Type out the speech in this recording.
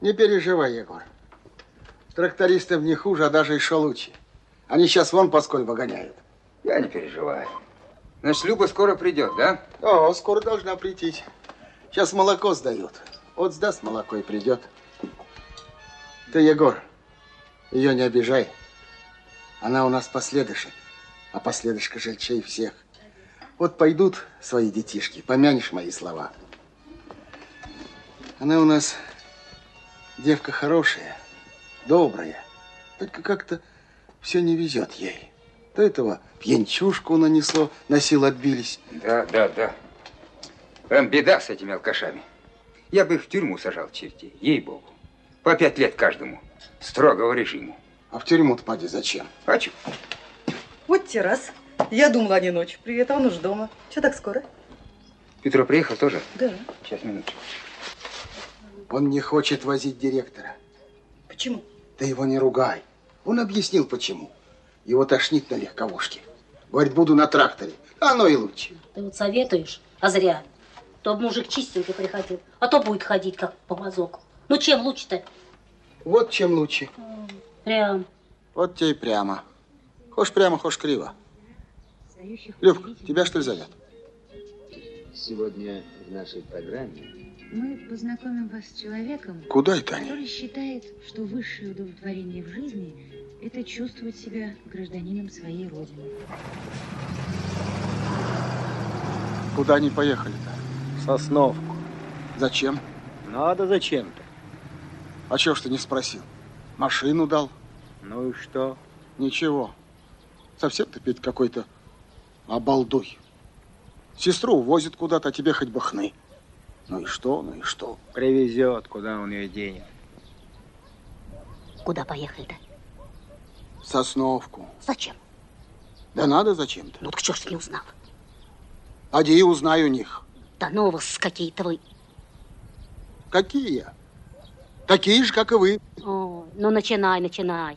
Не переживай, Егор. Трактористов не хуже, а даже еще лучше. Они сейчас вон поскольку гоняют. Я не переживаю. Значит, Люба скоро придет, да? О, скоро должна прийти. Сейчас молоко сдают. Вот сдаст молоко и придет. Ты, Егор, ее не обижай. Она у нас последышек, а последышка жильчей всех. Вот пойдут свои детишки, помянешь мои слова. Она у нас девка хорошая, добрая. Только как-то все не везет ей. То этого пьянчушку нанесло, на сил отбились. Да, да, да. Прям беда с этими алкашами. Я бы их в тюрьму сажал, чертей, ей-богу. По пять лет каждому. Строгого режима. А в тюрьму-то, поди, зачем? Хочу. Вот те раз. Я думала, они ночь. Привет, а он уж дома. Че так скоро? Петро приехал тоже? Да. Сейчас, минуточку. Он не хочет возить директора. Почему? Ты его не ругай. Он объяснил, почему. Его тошнит на легковушке. Говорит, буду на тракторе. Оно и лучше. Ты вот советуешь, а зря. То б мужик чистенький приходил, а то будет ходить как по мазоку. Ну чем лучше-то? Вот чем лучше. Прям. Вот тебе и прямо. Хошь прямо, хошь криво. Любка, тебя что ли зовет? Сегодня в нашей программе Мы познакомим вас с человеком, Куда это они? который считает, что высшее удовлетворение в жизни – это чувствовать себя гражданином своей родины. Куда они поехали-то? Сосновку. Зачем? Надо зачем-то. А чего ж ты не спросил? Машину дал? Ну и что? Ничего. Совсем ты, Петь, какой-то обалдуй. Сестру увозит куда-то, а тебе хоть бы хны. Ну и что, ну и что? Привезет, куда он ее денет. Куда поехали-то? В Сосновку. Зачем? Да надо зачем-то. Ну так что ж ты не узнал? Поди и узнай у них. Да ну вас какие-то вы. Какие? Такие же, как и вы. О, ну начинай, начинай.